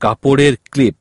কাপড়ের ক্লিপ।